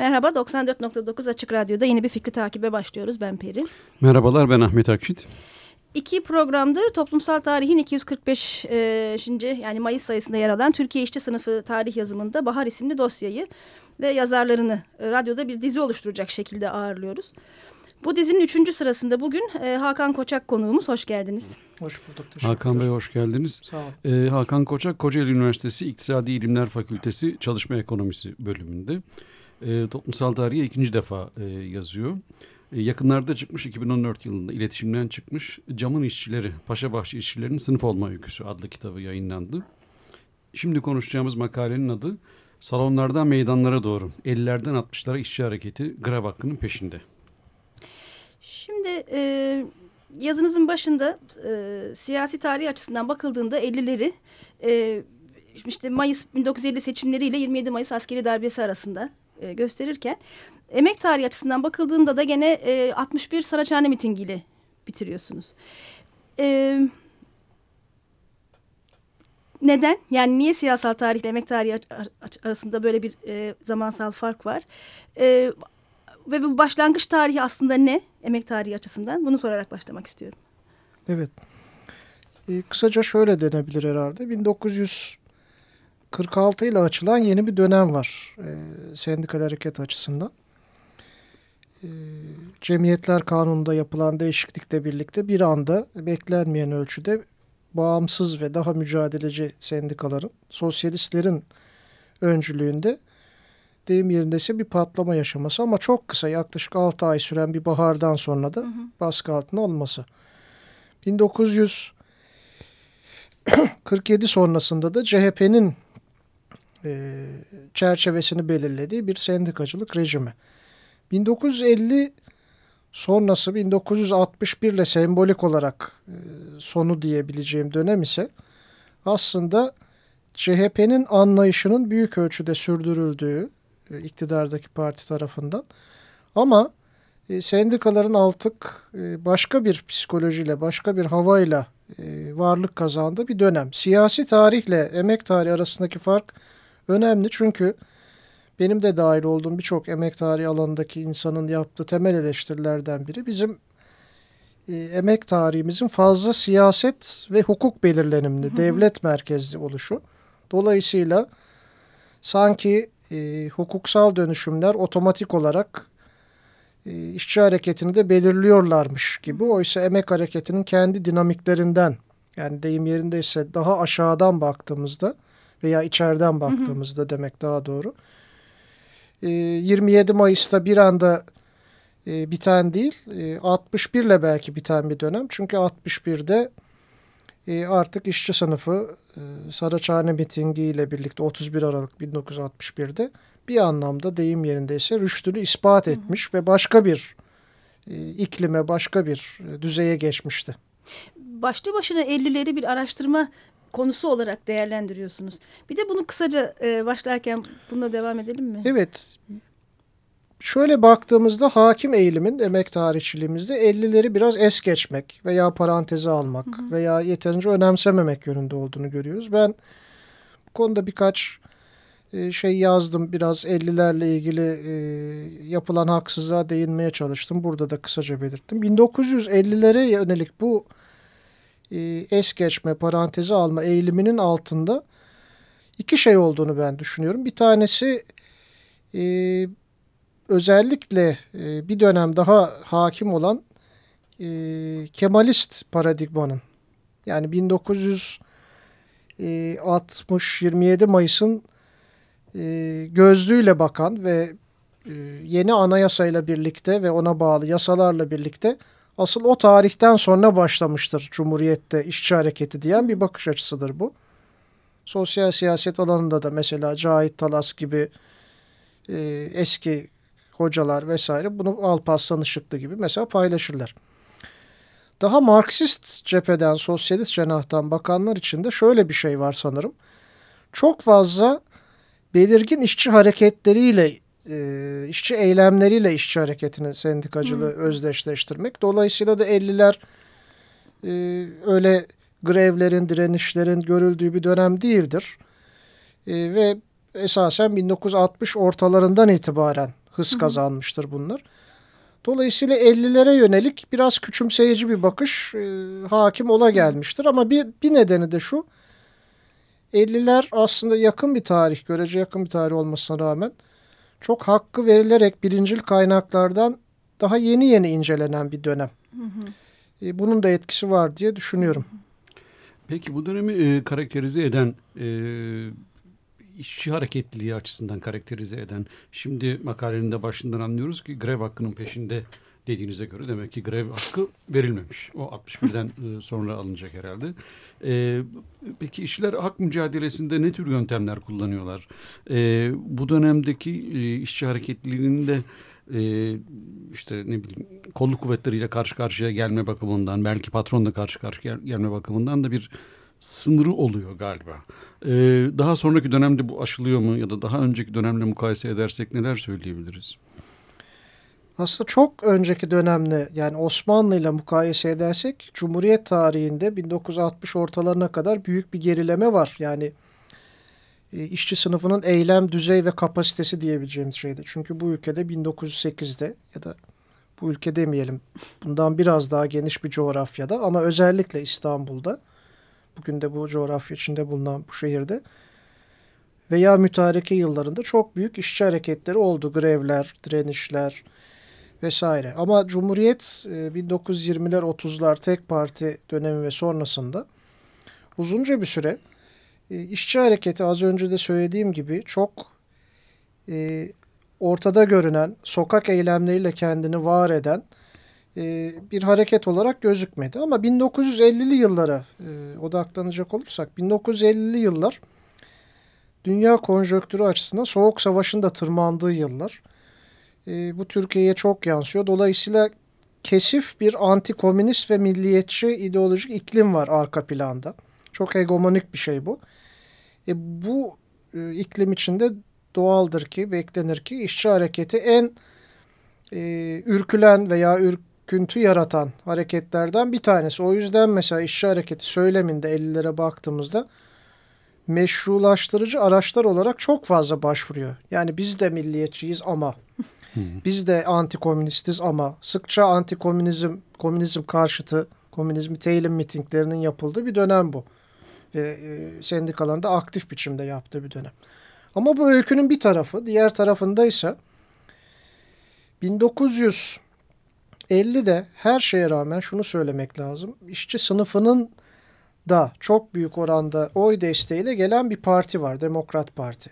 Merhaba 94.9 Açık Radyo'da yeni bir fikri takibe başlıyoruz. Ben Peri. Merhabalar ben Ahmet Akşit. İki programdır toplumsal tarihin 245. E, yani Mayıs sayısında yer alan Türkiye İşçi Sınıfı tarih yazımında Bahar isimli dosyayı ve yazarlarını e, radyoda bir dizi oluşturacak şekilde ağırlıyoruz. Bu dizinin üçüncü sırasında bugün e, Hakan Koçak konuğumuz. Hoş geldiniz. Hoş bulduk. Hakan Bey hoş geldiniz. Sağ olun. E, Hakan Koçak Kocaeli Üniversitesi İktisadi İlimler Fakültesi Çalışma Ekonomisi bölümünde. E, toplumsal tarihi ikinci defa e, yazıyor. E, yakınlarda çıkmış 2014 yılında iletişimden çıkmış Camın İşçileri, Paşabahçe İşçilerinin Sınıf Olma Öyküsü adlı kitabı yayınlandı. Şimdi konuşacağımız makalenin adı Salonlardan Meydanlara Doğru 50'lerden 60'lara işçi hareketi grev hakkının peşinde. Şimdi e, yazınızın başında e, siyasi tarih açısından bakıldığında 50'leri e, işte Mayıs 1950 seçimleriyle 27 Mayıs askeri darbesi arasında e, gösterirken emek tarihi açısından bakıldığında da gene e, 61 Saraçhane mitingiyle bitiriyorsunuz. E, neden? Yani niye siyasal tarihle emek tarihi arasında böyle bir e, zamansal fark var? E, ve bu başlangıç tarihi aslında ne? Emek tarihi açısından. Bunu sorarak başlamak istiyorum. Evet. E, kısaca şöyle denebilir herhalde. 1946 ile açılan yeni bir dönem var. E, sendikal hareket açısından. E, Cemiyetler Kanunu'nda yapılan değişiklikle birlikte bir anda beklenmeyen ölçüde bağımsız ve daha mücadeleci sendikaların, sosyalistlerin öncülüğünde deyim yerindeyse bir patlama yaşaması ama çok kısa yaklaşık 6 ay süren bir bahardan sonra da hı hı. baskı altında olması. 1947 sonrasında da CHP'nin e, çerçevesini belirlediği bir sendikacılık rejimi. 1950 sonrası 1961 ile sembolik olarak e, sonu diyebileceğim dönem ise aslında CHP'nin anlayışının büyük ölçüde sürdürüldüğü e, iktidardaki parti tarafından. Ama e, sendikaların artık e, başka bir psikolojiyle, başka bir havayla e, varlık kazandığı bir dönem. Siyasi tarihle emek tarihi arasındaki fark önemli çünkü benim de dahil olduğum birçok emek tarihi alanındaki insanın yaptığı temel eleştirilerden biri bizim e, emek tarihimizin fazla siyaset ve hukuk belirlenimli, hı hı. devlet merkezli oluşu. Dolayısıyla sanki e, hukuksal dönüşümler otomatik olarak e, işçi hareketini de belirliyorlarmış gibi. Oysa emek hareketinin kendi dinamiklerinden yani deyim yerindeyse daha aşağıdan baktığımızda veya içeriden baktığımızda hı hı. demek daha doğru. E, 27 Mayıs'ta bir anda e, biten değil e, 61 ile belki biten bir dönem. Çünkü 61'de e, artık işçi sınıfı e, Saraçhane mitingi ile birlikte 31 Aralık 1961'de bir anlamda deyim yerindeyse rüştünü ispat etmiş Hı. ve başka bir e, iklime, başka bir e, düzeye geçmişti. Başlı başına 50'leri bir araştırma konusu olarak değerlendiriyorsunuz. Bir de bunu kısaca e, başlarken bununla devam edelim mi? Evet şöyle baktığımızda hakim eğilimin emek tarihçiliğimizde 50'leri biraz es geçmek veya paranteze almak hı hı. veya yeterince önemsememek yönünde olduğunu görüyoruz. Ben bu konuda birkaç e, şey yazdım. Biraz 50'lerle ilgili e, yapılan haksızlığa değinmeye çalıştım. Burada da kısaca belirttim. 1950'lere yönelik bu e, es geçme, paranteze alma eğiliminin altında iki şey olduğunu ben düşünüyorum. Bir tanesi özellikle e, bir dönem daha hakim olan e, Kemalist paradigmanın yani 1960 27 Mayıs'ın e, gözlüğüyle bakan ve e, yeni anayasayla birlikte ve ona bağlı yasalarla birlikte asıl o tarihten sonra başlamıştır Cumhuriyet'te işçi hareketi diyen bir bakış açısıdır bu. Sosyal siyaset alanında da mesela Cahit Talas gibi e, eski hocalar vesaire bunu Alparslan Işıklı gibi mesela paylaşırlar. Daha Marksist cepheden, sosyalist cenahtan bakanlar için de şöyle bir şey var sanırım. Çok fazla belirgin işçi hareketleriyle, e, işçi eylemleriyle işçi hareketini, sendikacılığı hmm. özdeşleştirmek. Dolayısıyla da 50'ler e, öyle grevlerin, direnişlerin görüldüğü bir dönem değildir. E, ve esasen 1960 ortalarından itibaren hız kazanmıştır bunlar. Dolayısıyla 50'lere yönelik biraz küçümseyici bir bakış e, hakim ola gelmiştir. Ama bir, bir nedeni de şu. 50'ler aslında yakın bir tarih, görece yakın bir tarih olmasına rağmen çok hakkı verilerek birincil kaynaklardan daha yeni yeni incelenen bir dönem. Hı hı. E, bunun da etkisi var diye düşünüyorum. Peki bu dönemi e, karakterize eden e, işçi hareketliliği açısından karakterize eden şimdi makalenin de başından anlıyoruz ki grev hakkının peşinde dediğinize göre demek ki grev hakkı verilmemiş. O 61'den e, sonra alınacak herhalde. E, peki işçiler hak mücadelesinde ne tür yöntemler kullanıyorlar? E, bu dönemdeki e, işçi hareketliliğinin de e, işte ne bileyim kolluk kuvvetleriyle karşı karşıya gelme bakımından belki patronla karşı karşıya gelme bakımından da bir sınırı oluyor galiba. Ee, daha sonraki dönemde bu aşılıyor mu ya da daha önceki dönemle mukayese edersek neler söyleyebiliriz? Aslında çok önceki dönemle yani Osmanlı ile mukayese edersek Cumhuriyet tarihinde 1960 ortalarına kadar büyük bir gerileme var. Yani e, işçi sınıfının eylem, düzey ve kapasitesi diyebileceğimiz şeydi. Çünkü bu ülkede 1908'de ya da bu ülke demeyelim bundan biraz daha geniş bir coğrafyada ama özellikle İstanbul'da bugün de bu coğrafya içinde bulunan bu şehirde veya mütareke yıllarında çok büyük işçi hareketleri oldu. Grevler, direnişler vesaire. Ama Cumhuriyet 1920'ler e, 30'lar tek parti dönemi ve sonrasında uzunca bir süre e, işçi hareketi az önce de söylediğim gibi çok e, ortada görünen sokak eylemleriyle kendini var eden e, bir hareket olarak gözükmedi. Ama 1950'li yıllara e, odaklanacak olursak 1950'li yıllar dünya konjonktürü açısından Soğuk Savaş'ın da tırmandığı yıllar. E, bu Türkiye'ye çok yansıyor. Dolayısıyla kesif bir anti-komünist ve milliyetçi ideolojik iklim var arka planda. Çok hegemonik bir şey bu. E, bu e, iklim içinde doğaldır ki, beklenir ki işçi hareketi en e, ürkülen veya ürk sıkıntı yaratan hareketlerden bir tanesi. O yüzden mesela işçi hareketi söyleminde 50'lere baktığımızda meşrulaştırıcı araçlar olarak çok fazla başvuruyor. Yani biz de milliyetçiyiz ama biz de antikomünistiz ama sıkça antikomünizm, komünizm karşıtı, komünizmi teyilim mitinglerinin yapıldığı bir dönem bu. Ve e, sendikaların da aktif biçimde yaptığı bir dönem. Ama bu öykünün bir tarafı, diğer tarafında ise 1900 50'de her şeye rağmen şunu söylemek lazım. İşçi sınıfının da çok büyük oranda oy desteğiyle gelen bir parti var. Demokrat Parti.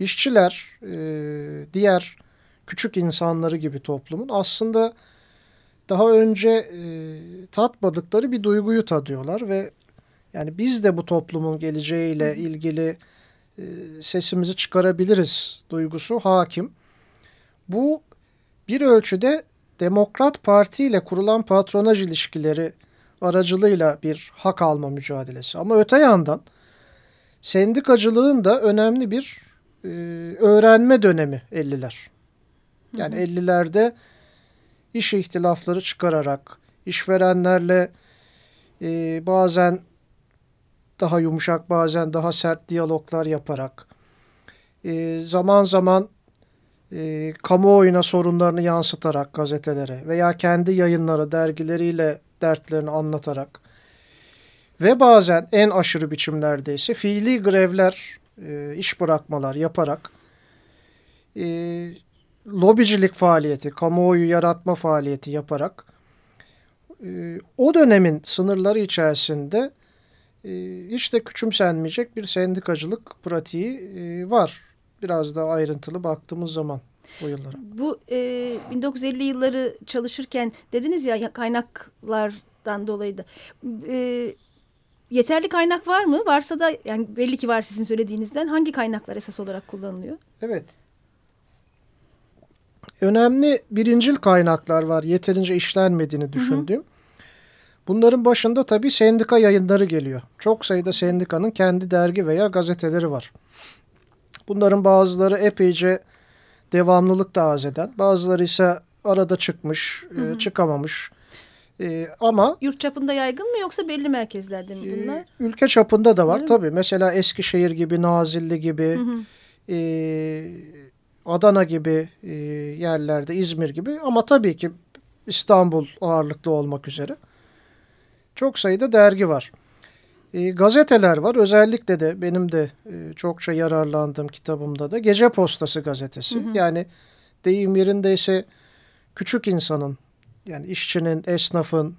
İşçiler e, diğer küçük insanları gibi toplumun aslında daha önce e, tatmadıkları bir duyguyu tadıyorlar ve yani biz de bu toplumun geleceğiyle ilgili e, sesimizi çıkarabiliriz duygusu hakim. Bu bir ölçüde Demokrat Parti ile kurulan patronaj ilişkileri aracılığıyla bir hak alma mücadelesi. Ama öte yandan sendikacılığın da önemli bir e, öğrenme dönemi 50'ler. Yani 50'lerde iş ihtilafları çıkararak, işverenlerle e, bazen daha yumuşak bazen daha sert diyaloglar yaparak, e, zaman zaman e, kamuoyuna sorunlarını yansıtarak gazetelere veya kendi yayınları, dergileriyle dertlerini anlatarak ve bazen en aşırı biçimlerde ise fiili grevler, e, iş bırakmalar yaparak e, lobicilik faaliyeti, kamuoyu yaratma faaliyeti yaparak e, o dönemin sınırları içerisinde e, hiç de küçümsenmeyecek bir sendikacılık pratiği e, var biraz daha ayrıntılı baktığımız zaman o yıllara. Bu e, 1950 yılları çalışırken dediniz ya kaynaklardan dolayı da e, yeterli kaynak var mı? Varsa da yani belli ki var sizin söylediğinizden hangi kaynaklar esas olarak kullanılıyor? Evet. Önemli birincil kaynaklar var yeterince işlenmediğini düşündüğüm. Hı hı. Bunların başında tabii sendika yayınları geliyor. Çok sayıda sendikanın kendi dergi veya gazeteleri var. Bunların bazıları epeyce devamlılık da az eden. Bazıları ise arada çıkmış, hı hı. E, çıkamamış. E, ama yurt çapında yaygın mı yoksa belli merkezlerde mi e, bunlar? E, ülke çapında da var tabii. Mesela Eskişehir gibi, Nazilli gibi, hı hı. E, Adana gibi e, yerlerde, İzmir gibi ama tabii ki İstanbul ağırlıklı olmak üzere çok sayıda dergi var. E, gazeteler var. Özellikle de benim de e, çokça yararlandığım kitabımda da Gece Postası gazetesi. Hı hı. Yani deyim yerindeyse küçük insanın yani işçinin, esnafın,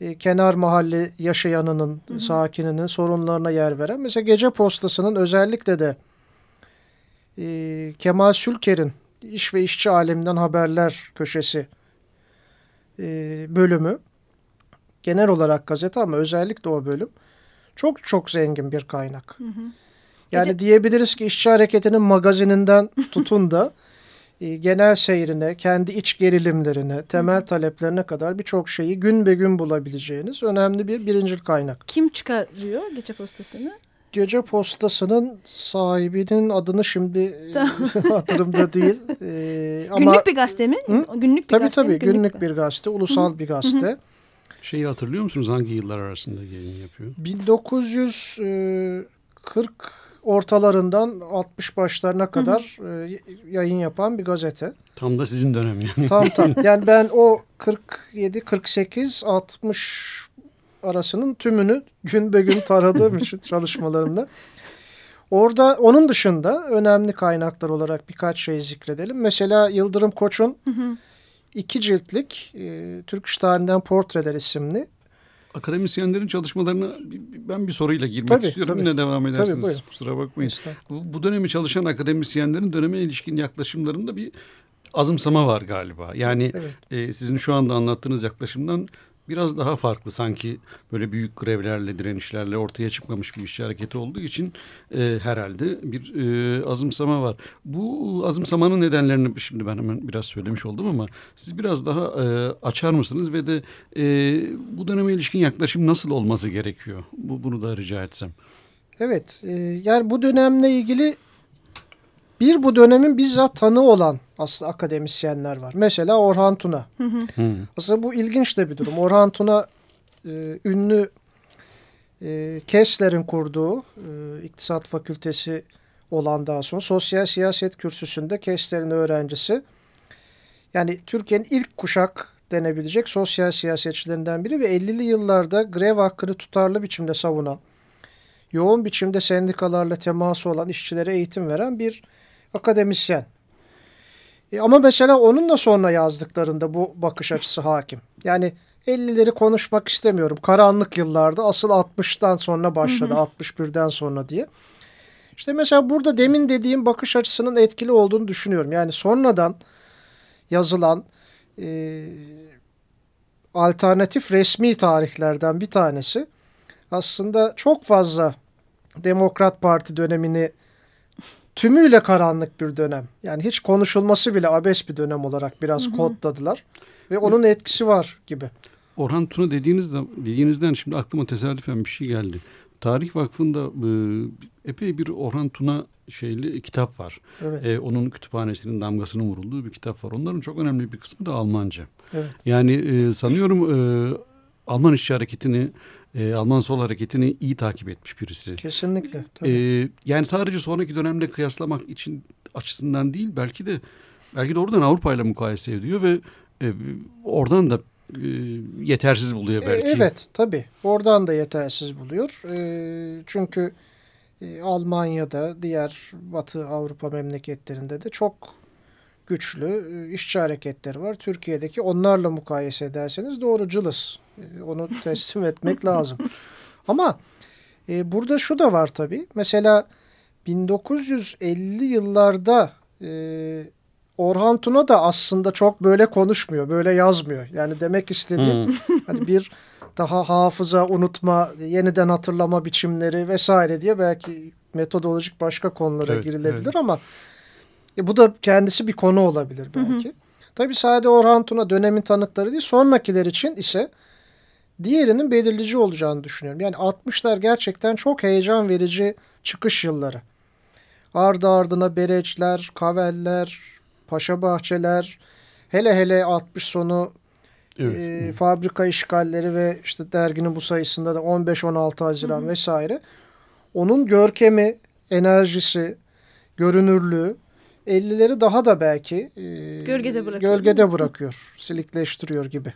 e, kenar mahalle yaşayanının, hı hı. sakininin sorunlarına yer veren. Mesela Gece Postası'nın özellikle de e, Kemal Sülker'in İş ve İşçi Aleminden Haberler köşesi e, bölümü. Genel olarak gazete ama özellikle o bölüm çok çok zengin bir kaynak. Hı hı. Yani Gece... diyebiliriz ki işçi hareketinin magazininden tutun da e, genel seyrine, kendi iç gerilimlerine, temel taleplerine kadar birçok şeyi gün be gün bulabileceğiniz önemli bir birincil kaynak. Kim çıkarıyor Gece Postası'nı? Gece Postası'nın sahibinin adını şimdi e, hatırımda değil. Ee, ama, günlük bir gazete mi? Hı? Günlük bir tabii, gazete Tabii tabii günlük bir gazete, ulusal Hı -hı. bir gazete. Hı -hı. Şeyi hatırlıyor musunuz? Hangi yıllar arasında yayın yapıyor? 1940 e, ortalarından 60 başlarına kadar hı hı. E, yayın yapan bir gazete. Tam da sizin dönem yani. Tam tam. Yani ben o 47, 48, 60 arasının tümünü gün be gün taradığım için çalışmalarımda. Orada onun dışında önemli kaynaklar olarak birkaç şey zikredelim. Mesela Yıldırım Koç'un hı hı iki ciltlik e, Türk İş Tarihinden Portreler isimli. Akademisyenlerin çalışmalarına ben bir soruyla girmek tabii, istiyorum. Tabii. Yine devam edersiniz. Tabii, Kusura bakmayın. Bu, bu dönemi çalışan akademisyenlerin döneme ilişkin yaklaşımlarında bir azımsama var galiba. Yani evet. e, sizin şu anda anlattığınız yaklaşımdan biraz daha farklı sanki böyle büyük grevlerle direnişlerle ortaya çıkmamış bir işçi hareketi olduğu için e, herhalde bir e, azımsama var. Bu azımsamanın nedenlerini şimdi ben hemen biraz söylemiş oldum ama siz biraz daha e, açar mısınız ve de e, bu döneme ilişkin yaklaşım nasıl olması gerekiyor? Bu, bunu da rica etsem. Evet e, yani bu dönemle ilgili bir bu dönemin bizzat tanı olan aslında akademisyenler var. Mesela Orhan Tuna. Hı hı. Aslında bu ilginç de bir durum. Orhan Tuna e, ünlü e, Kessler'in kurduğu e, İktisat Fakültesi olan daha sonra sosyal siyaset kürsüsünde Kessler'in öğrencisi. Yani Türkiye'nin ilk kuşak denebilecek sosyal siyasetçilerinden biri ve 50'li yıllarda grev hakkını tutarlı biçimde savunan, yoğun biçimde sendikalarla teması olan işçilere eğitim veren bir akademisyen. E ama mesela onun da sonra yazdıklarında bu bakış açısı hakim. Yani 50'leri konuşmak istemiyorum. Karanlık yıllarda asıl 60'tan sonra başladı. Hı hı. 61'den sonra diye. İşte mesela burada demin dediğim bakış açısının etkili olduğunu düşünüyorum. Yani sonradan yazılan e, alternatif resmi tarihlerden bir tanesi aslında çok fazla Demokrat Parti dönemini tümüyle karanlık bir dönem. Yani hiç konuşulması bile abes bir dönem olarak biraz hı hı. kodladılar. Ve onun etkisi var gibi. Orhan Tuna dediğinizde, dediğinizden şimdi aklıma tesadüfen bir şey geldi. Tarih Vakfı'nda e, epey bir Orhan Tuna şeyli kitap var. Evet. E, onun kütüphanesinin damgasının vurulduğu bir kitap var. Onların çok önemli bir kısmı da Almanca. Evet. Yani e, sanıyorum e, Alman işçi hareketini e, Alman sol hareketini iyi takip etmiş birisi. Kesinlikle. Tabii. E, yani sadece sonraki dönemde kıyaslamak için açısından değil belki de belki de oradan Avrupa ile mukayese ediyor ve e, oradan da e, yetersiz buluyor e, belki. Evet tabii oradan da yetersiz buluyor. E, çünkü e, Almanya'da diğer Batı Avrupa memleketlerinde de çok güçlü e, işçi hareketleri var. Türkiye'deki onlarla mukayese ederseniz doğru cılız. E, onu teslim etmek lazım. Ama e, burada şu da var tabii. Mesela 1950 yıllarda e, Orhan Tuna da aslında çok böyle konuşmuyor, böyle yazmıyor. Yani demek istediğim hmm. hani bir daha hafıza, unutma, yeniden hatırlama biçimleri vesaire diye belki metodolojik başka konulara evet, girilebilir evet. ama e, bu da kendisi bir konu olabilir belki. Hı hı. Tabii sadece Orhan Tuna dönemin tanıkları değil, sonrakiler için ise diğerinin belirleyici olacağını düşünüyorum. Yani 60'lar gerçekten çok heyecan verici çıkış yılları. Ardı ardına Bereçler, Kaveller, Paşa Bahçeler, hele hele 60 sonu evet. e, fabrika işgalleri ve işte derginin bu sayısında da 15-16 Haziran hı hı. vesaire. Onun görkemi, enerjisi, görünürlüğü 50'leri daha da belki e, gölgede bırakıyor. Gölgede bırakıyor, silikleştiriyor gibi.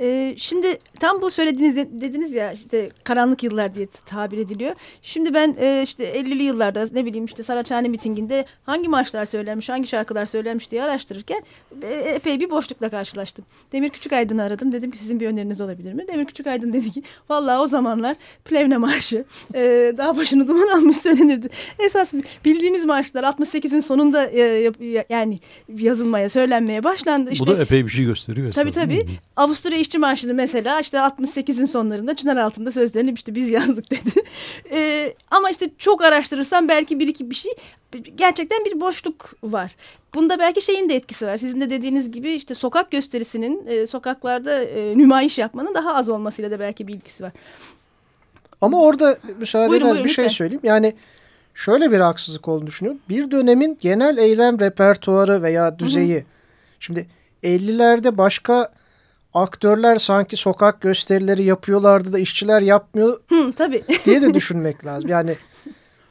Ee, şimdi tam bu söylediğiniz dediniz ya işte karanlık yıllar diye tabir ediliyor. Şimdi ben e, işte 50'li yıllarda ne bileyim işte Saraçhane mitinginde hangi marşlar söylenmiş, hangi şarkılar söylenmiş diye araştırırken e, epey bir boşlukla karşılaştım. Demir Küçük Aydın'ı aradım. Dedim ki sizin bir öneriniz olabilir mi? Demir Küçük Aydın dedi ki vallahi o zamanlar Plevne Marşı e, daha başını duman almış söylenirdi. Esas bildiğimiz marşlar 68'in sonunda e, yani yazılmaya, söylenmeye başlandı. İşte, Bu da epey bir şey gösteriyor. Tabii tabii. Avusturya İşçi Marşı'nı mesela işte 68'in sonlarında Çınar altında sözlerini işte biz yazdık dedi. ee, ama işte çok araştırırsam belki bir iki bir şey gerçekten bir boşluk var. Bunda belki şeyin de etkisi var. Sizin de dediğiniz gibi işte sokak gösterisinin e, sokaklarda e, nümayiş yapmanın daha az olmasıyla da belki bir ilgisi var. Ama orada müsaade buyurun, buyurun, bir şey söyleyeyim. Yani şöyle bir haksızlık olduğunu düşünüyorum. Bir dönemin genel eylem repertuarı veya düzeyi. Hı hı. Şimdi 50'lerde başka aktörler sanki sokak gösterileri yapıyorlardı da işçiler yapmıyor Hı, tabii. diye de düşünmek lazım. Yani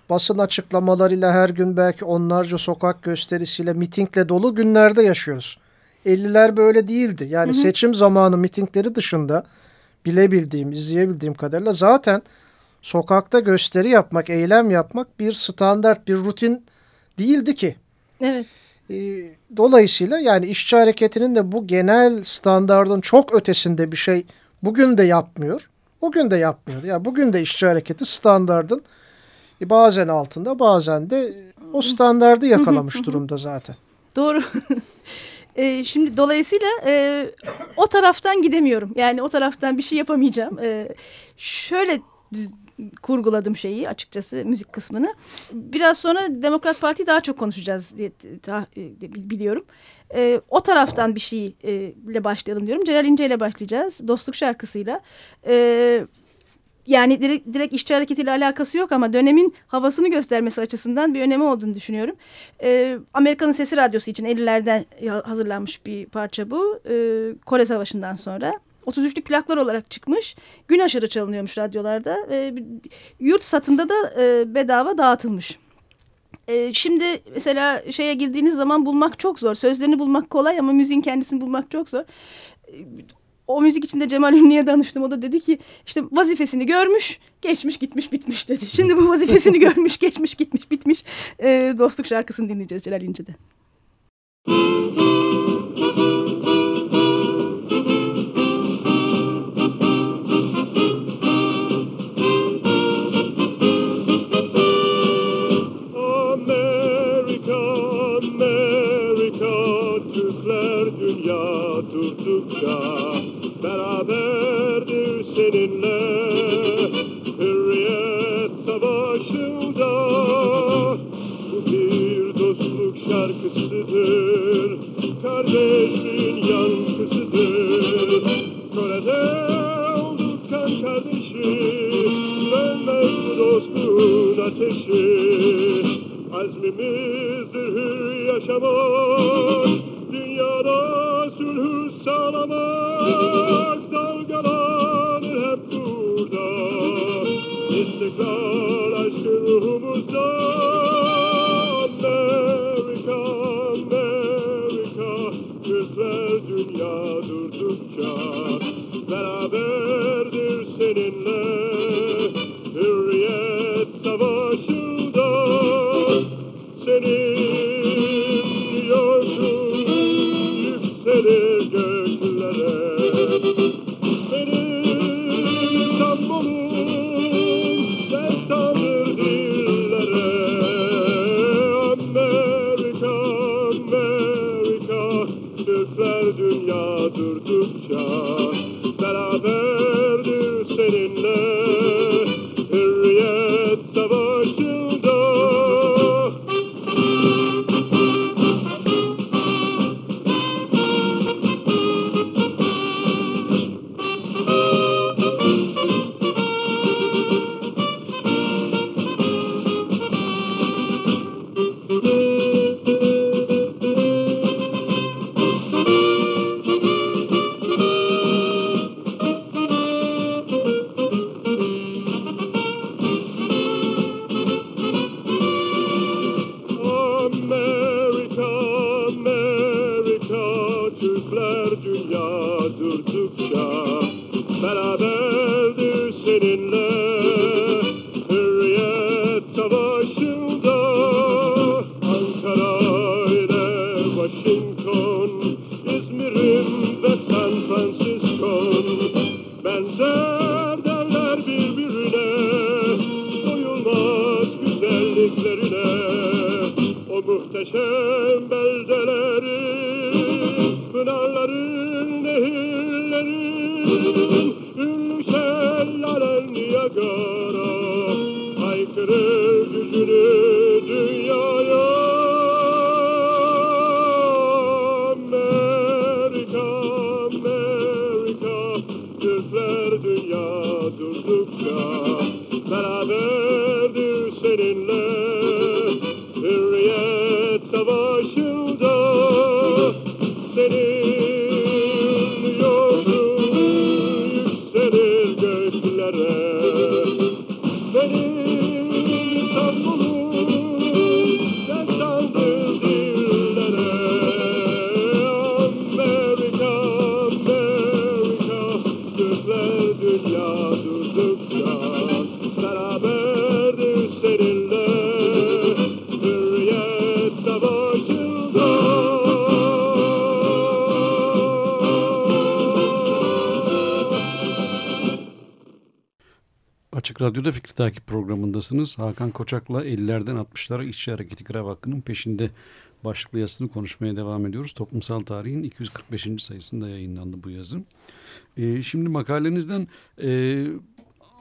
basın açıklamalarıyla her gün belki onlarca sokak gösterisiyle, mitingle dolu günlerde yaşıyoruz. 50'ler böyle değildi. Yani hı hı. seçim zamanı mitingleri dışında bilebildiğim, izleyebildiğim kadarıyla zaten sokakta gösteri yapmak, eylem yapmak bir standart, bir rutin değildi ki. Evet. E, dolayısıyla yani işçi hareketinin de bu genel standardın çok ötesinde bir şey bugün de yapmıyor. O gün de yapmıyor. Yani bugün de işçi hareketi standardın e, bazen altında bazen de o standardı yakalamış durumda zaten. Doğru. E, şimdi dolayısıyla e, o taraftan gidemiyorum. Yani o taraftan bir şey yapamayacağım. E, şöyle kurguladım şeyi açıkçası müzik kısmını. Biraz sonra Demokrat Parti daha çok konuşacağız diye e, biliyorum. E, o taraftan bir şeyle başlayalım diyorum. Celal İnce ile başlayacağız. Dostluk şarkısıyla. E, yani direkt, direkt işçi hareketiyle alakası yok ama dönemin havasını göstermesi açısından bir önemi olduğunu düşünüyorum. E, Amerika'nın Sesi Radyosu için 50'lerden hazırlanmış bir parça bu. E, Kore Savaşı'ndan sonra. 33'lük plaklar olarak çıkmış. Gün aşırı çalınıyormuş radyolarda. E, yurt satında da e, bedava dağıtılmış. E, şimdi mesela şeye girdiğiniz zaman bulmak çok zor. Sözlerini bulmak kolay ama müziğin kendisini bulmak çok zor. E, o müzik içinde Cemal Ünlü'ye danıştım. O da dedi ki işte vazifesini görmüş, geçmiş, gitmiş, bitmiş dedi. Şimdi bu vazifesini görmüş, geçmiş, gitmiş, bitmiş. E, dostluk şarkısını dinleyeceğiz Celal İnce'de. durdukça ateşi Azmimiz hür yaşamak Dünyada sülhü sağlamak Dalgalanır hep burada. İstiklal muhteşem beldelerin pınarların nehirlerin Takip programındasınız. Hakan Koçak'la 50'lerden 60'lara işçi hareketi grev hakkının peşinde başlıklı yazısını konuşmaya devam ediyoruz. Toplumsal Tarihin 245. sayısında yayınlandı bu yazı. Ee, şimdi makalenizden e,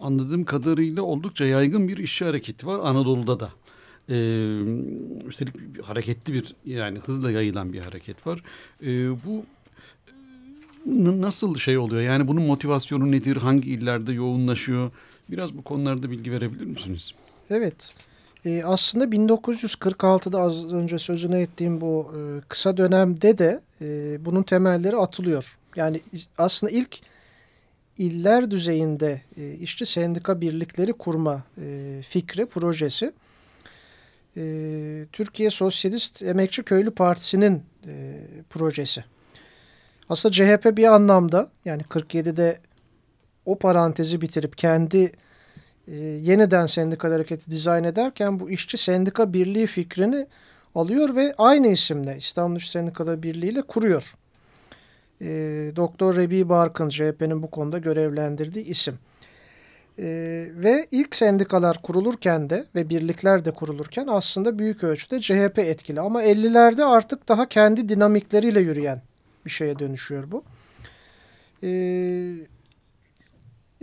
anladığım kadarıyla oldukça yaygın bir işçi hareketi var Anadolu'da da. Ee, üstelik hareketli bir yani hızla yayılan bir hareket var. Ee, bu nasıl şey oluyor? Yani bunun motivasyonu nedir? Hangi illerde yoğunlaşıyor? Biraz bu konularda bilgi verebilir misiniz? Evet. Ee, aslında 1946'da az önce sözünü ettiğim bu e, kısa dönemde de e, bunun temelleri atılıyor. Yani aslında ilk iller düzeyinde e, işçi sendika birlikleri kurma e, fikri, projesi e, Türkiye Sosyalist Emekçi Köylü Partisi'nin e, projesi. Aslında CHP bir anlamda yani 47'de o parantezi bitirip kendi e, yeniden sendikal hareketi dizayn ederken bu işçi sendika birliği fikrini alıyor ve aynı isimle İstanbul İşçi Sendikaları Birliği ile kuruyor. E, Doktor Rebi Barkın CHP'nin bu konuda görevlendirdiği isim. E, ve ilk sendikalar kurulurken de ve birlikler de kurulurken aslında büyük ölçüde CHP etkili. Ama 50'lerde artık daha kendi dinamikleriyle yürüyen bir şeye dönüşüyor bu. Eee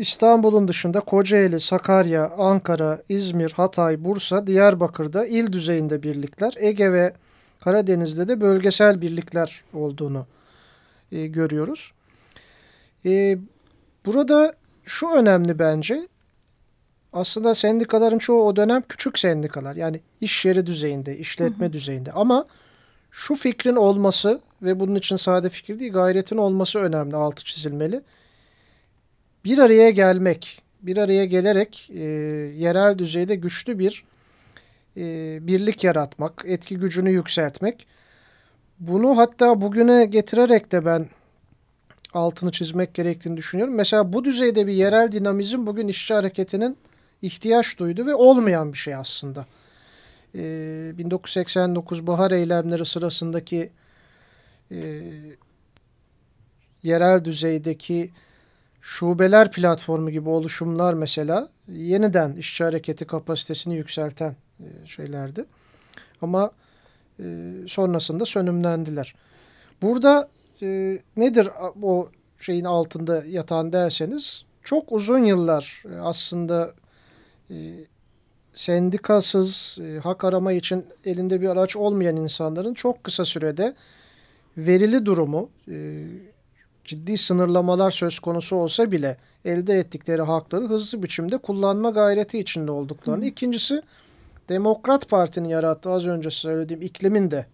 İstanbul'un dışında Kocaeli, Sakarya, Ankara, İzmir, Hatay, Bursa, Diyarbakır'da il düzeyinde birlikler, Ege ve Karadeniz'de de bölgesel birlikler olduğunu e, görüyoruz. E, burada şu önemli bence, aslında sendikaların çoğu o dönem küçük sendikalar. Yani iş yeri düzeyinde, işletme hı hı. düzeyinde. Ama şu fikrin olması ve bunun için sade fikir değil, gayretin olması önemli, altı çizilmeli bir araya gelmek, bir araya gelerek e, yerel düzeyde güçlü bir e, birlik yaratmak, etki gücünü yükseltmek. Bunu hatta bugüne getirerek de ben altını çizmek gerektiğini düşünüyorum. Mesela bu düzeyde bir yerel dinamizm bugün işçi hareketinin ihtiyaç duydu ve olmayan bir şey aslında. E, 1989 bahar eylemleri sırasındaki e, yerel düzeydeki şubeler platformu gibi oluşumlar mesela yeniden işçi hareketi kapasitesini yükselten e, şeylerdi. Ama e, sonrasında sönümlendiler. Burada e, nedir o şeyin altında yatan derseniz çok uzun yıllar aslında sendikasız hak arama için elinde bir araç olmayan insanların çok kısa sürede verili durumu ciddi sınırlamalar söz konusu olsa bile elde ettikleri hakları hızlı biçimde kullanma gayreti içinde olduklarını. Hı. İkincisi Demokrat Parti'nin yarattığı az önce söylediğim iklimin de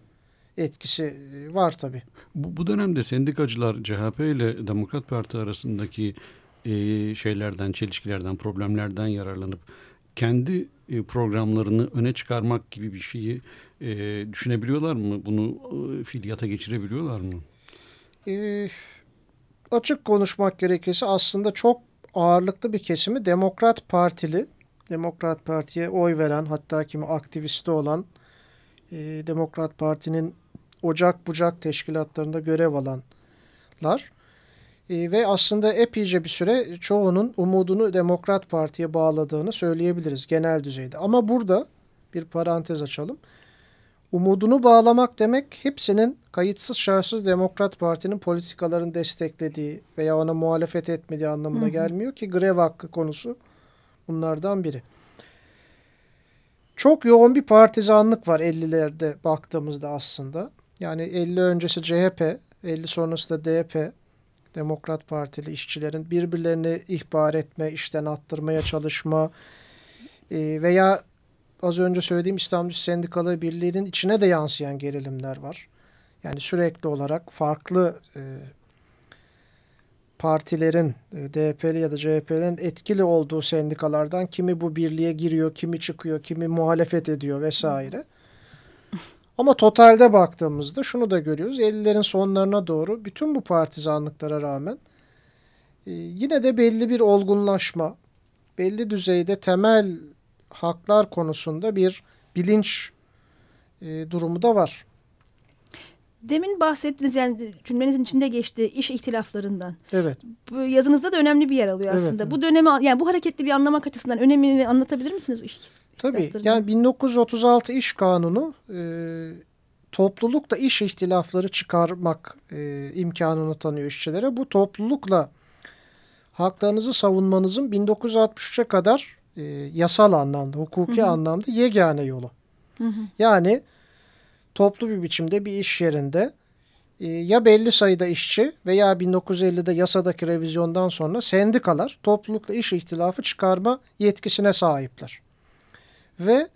etkisi e, var tabii. Bu, bu dönemde sendikacılar CHP ile Demokrat Parti arasındaki e, şeylerden, çelişkilerden, problemlerden yararlanıp kendi e, programlarını öne çıkarmak gibi bir şeyi e, düşünebiliyorlar mı? Bunu e, fiiliyata geçirebiliyorlar mı? E, açık konuşmak gerekirse aslında çok ağırlıklı bir kesimi Demokrat Partili, Demokrat Parti'ye oy veren hatta kimi aktivisti olan e, Demokrat Parti'nin ocak bucak teşkilatlarında görev alanlar e, ve aslında epeyce bir süre çoğunun umudunu Demokrat Parti'ye bağladığını söyleyebiliriz genel düzeyde. Ama burada bir parantez açalım. Umudunu bağlamak demek hepsinin kayıtsız şartsız Demokrat Parti'nin politikalarını desteklediği veya ona muhalefet etmediği anlamına hı hı. gelmiyor ki grev hakkı konusu bunlardan biri. Çok yoğun bir partizanlık var 50'lerde baktığımızda aslında. Yani 50 öncesi CHP, 50 sonrası da DP, Demokrat Partili işçilerin birbirlerini ihbar etme, işten attırmaya çalışma e, veya az önce söylediğim İstanbul Sendikalı Birliği'nin içine de yansıyan gerilimler var. Yani sürekli olarak farklı e, partilerin, e, DP'li ya da CHP'lerin etkili olduğu sendikalardan kimi bu birliğe giriyor, kimi çıkıyor, kimi muhalefet ediyor vesaire. Ama totalde baktığımızda şunu da görüyoruz. 50'lerin sonlarına doğru bütün bu partizanlıklara rağmen e, yine de belli bir olgunlaşma, belli düzeyde temel haklar konusunda bir bilinç e, durumu da var. Demin bahsettiniz yani cümlenizin içinde geçti iş ihtilaflarından. Evet. Bu yazınızda da önemli bir yer alıyor aslında. Evet. Bu dönemi yani bu hareketli bir anlamak açısından önemini anlatabilir misiniz? Iş Tabii yani 1936 iş kanunu e, toplulukla iş ihtilafları çıkarmak e, imkanını tanıyor işçilere. Bu toplulukla haklarınızı savunmanızın 1963'e kadar e, yasal anlamda, hukuki hı hı. anlamda yegane yolu. Hı hı. Yani toplu bir biçimde bir iş yerinde e, ya belli sayıda işçi veya 1950'de yasadaki revizyondan sonra sendikalar toplulukla iş ihtilafı çıkarma yetkisine sahipler. Ve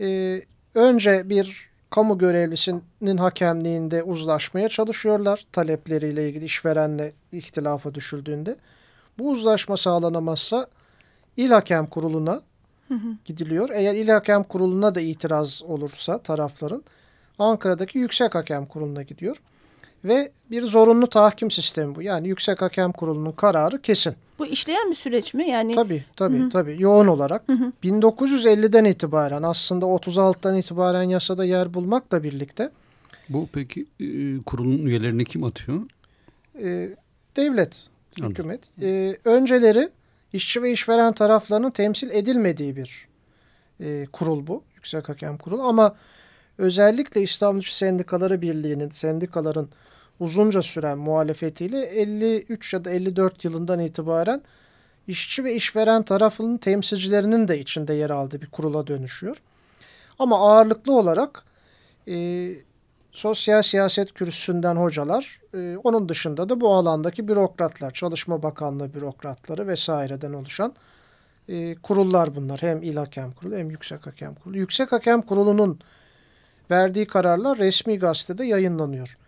e, önce bir kamu görevlisinin hakemliğinde uzlaşmaya çalışıyorlar talepleriyle ilgili işverenle ihtilafa düşüldüğünde. Bu uzlaşma sağlanamazsa İl Hakem Kurulu'na hı hı. gidiliyor. Eğer İl Hakem Kurulu'na da itiraz olursa tarafların Ankara'daki Yüksek Hakem Kurulu'na gidiyor. Ve bir zorunlu tahkim sistemi bu. Yani Yüksek Hakem Kurulu'nun kararı kesin. Bu işleyen bir süreç mi? Yani Tabii tabii Hı-hı. tabii yoğun olarak. Hı-hı. 1950'den itibaren aslında 36'dan itibaren yasada yer bulmakla birlikte. Bu peki e, kurulun üyelerini kim atıyor? E, devlet, Anladım. hükümet. E, önceleri işçi ve işveren taraflarının temsil edilmediği bir e, kurul bu. Yüksek Hakem Kurulu ama özellikle İstanbul Sendikaları Birliği'nin, sendikaların uzunca süren muhalefetiyle 53 ya da 54 yılından itibaren işçi ve işveren tarafının temsilcilerinin de içinde yer aldığı bir kurula dönüşüyor. Ama ağırlıklı olarak e, sosyal siyaset kürsüsünden hocalar, e, onun dışında da bu alandaki bürokratlar, Çalışma Bakanlığı bürokratları vesaireden oluşan e, kurullar bunlar. Hem İl Hakem Kurulu hem Yüksek Hakem Kurulu. Yüksek Hakem Kurulu'nun verdiği kararlar resmi gazetede yayınlanıyor.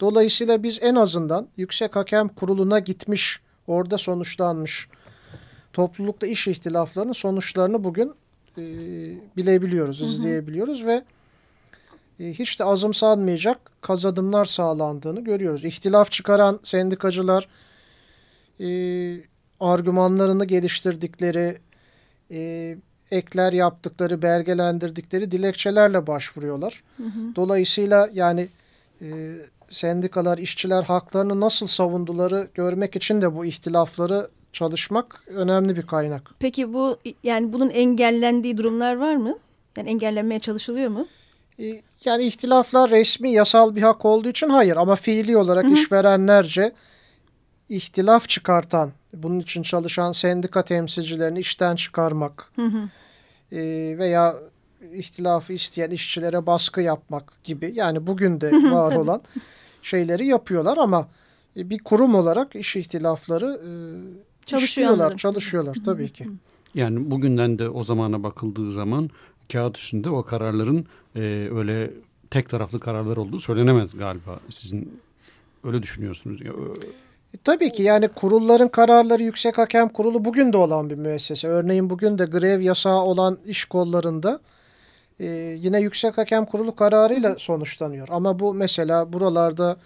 Dolayısıyla biz en azından Yüksek Hakem Kurulu'na gitmiş, orada sonuçlanmış toplulukta iş ihtilaflarının sonuçlarını bugün e, bilebiliyoruz, izleyebiliyoruz ve hiç de azımsanmayacak kazadımlar sağlandığını görüyoruz. İhtilaf çıkaran sendikacılar e, argümanlarını geliştirdikleri, e, ekler yaptıkları, belgelendirdikleri dilekçelerle başvuruyorlar. Hı hı. Dolayısıyla yani e, sendikalar, işçiler haklarını nasıl savunduları görmek için de bu ihtilafları çalışmak önemli bir kaynak. Peki bu yani bunun engellendiği durumlar var mı? Yani engellenmeye çalışılıyor mu? E, yani ihtilaflar resmi yasal bir hak olduğu için hayır ama fiili olarak Hı -hı. işverenlerce ihtilaf çıkartan, bunun için çalışan sendika temsilcilerini işten çıkarmak hı hı. E, veya ihtilafı isteyen işçilere baskı yapmak gibi yani bugün de var olan şeyleri yapıyorlar ama e, bir kurum olarak iş ihtilafları e, çalışıyorlar, çalışıyorlar tabii ki. Yani bugünden de o zamana bakıldığı zaman kağıt üstünde o kararların e, öyle tek taraflı kararlar olduğu söylenemez galiba. Sizin öyle düşünüyorsunuz. E, tabii ki yani kurulların kararları Yüksek Hakem Kurulu bugün de olan bir müessese. Örneğin bugün de grev yasağı olan iş kollarında e, yine Yüksek Hakem Kurulu kararıyla sonuçlanıyor. Ama bu mesela buralarda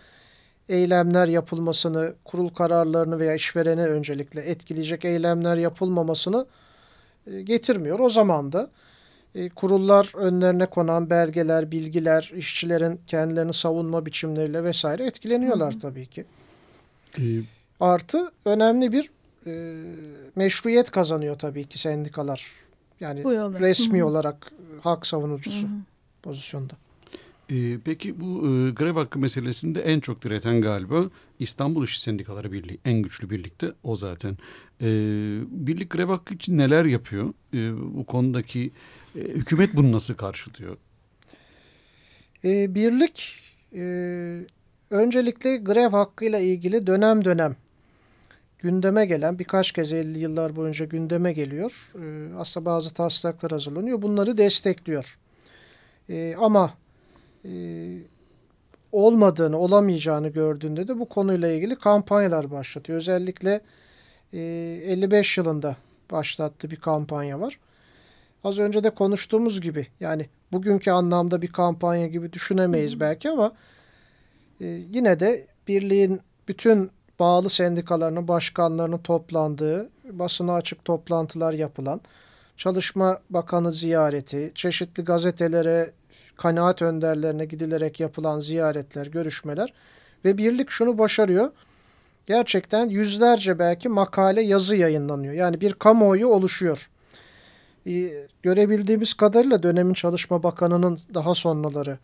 eylemler yapılmasını, kurul kararlarını veya işverene öncelikle etkileyecek eylemler yapılmamasını e, getirmiyor. O zaman da kurullar önlerine konan belgeler, bilgiler, işçilerin kendilerini savunma biçimleriyle vesaire etkileniyorlar Hı hı. tabii ki. E, Artı önemli bir e, meşruiyet kazanıyor tabii ki sendikalar. Yani resmi Hı hı. olarak hak savunucusu Hı hı. pozisyonda. E, peki bu e, grev hakkı meselesinde en çok direten galiba İstanbul İşçi Sendikaları Birliği. En güçlü birlikte o zaten. E, birlik grev hakkı için neler yapıyor? E, bu konudaki e, hükümet bunu nasıl karşılıyor? Birlik e, öncelikle grev hakkıyla ilgili dönem dönem gündeme gelen birkaç kez 50 yıllar boyunca gündeme geliyor. E, aslında bazı taslaklar hazırlanıyor. Bunları destekliyor. Ama e, olmadığını, olamayacağını gördüğünde de bu konuyla ilgili kampanyalar başlatıyor. Özellikle e, 55 yılında başlattığı bir kampanya var. Az önce de konuştuğumuz gibi yani bugünkü anlamda bir kampanya gibi düşünemeyiz belki ama e, yine de birliğin bütün bağlı sendikalarının başkanlarının toplandığı, basına açık toplantılar yapılan, Çalışma Bakanı ziyareti, çeşitli gazetelere, kanaat önderlerine gidilerek yapılan ziyaretler, görüşmeler ve birlik şunu başarıyor. Gerçekten yüzlerce belki makale, yazı yayınlanıyor. Yani bir kamuoyu oluşuyor. Ee, görebildiğimiz kadarıyla dönemin Çalışma Bakanı'nın daha sonraları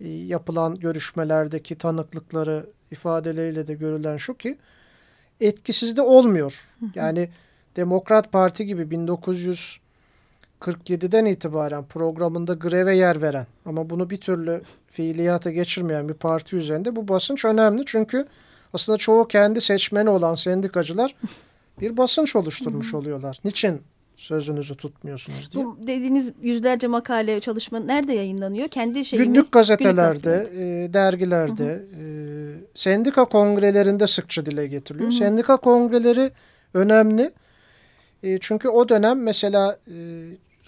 e, yapılan görüşmelerdeki tanıklıkları ifadeleriyle de görülen şu ki etkisiz de olmuyor. Yani Demokrat Parti gibi 1947'den itibaren programında greve yer veren ama bunu bir türlü fiiliyata geçirmeyen bir parti üzerinde bu basınç önemli. Çünkü aslında çoğu kendi seçmeni olan sendikacılar bir basınç oluşturmuş oluyorlar. Niçin sözünüzü tutmuyorsunuz diye. Bu dediğiniz yüzlerce makale çalışma nerede yayınlanıyor? Kendi şey mi? Günlük gazetelerde, Günlük e, dergilerde, e, sendika kongrelerinde sıkça dile getiriliyor. Hı hı. Sendika kongreleri önemli. E, çünkü o dönem mesela e,